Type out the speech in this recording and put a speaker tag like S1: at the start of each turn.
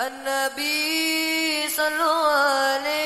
S1: النبي الله عليه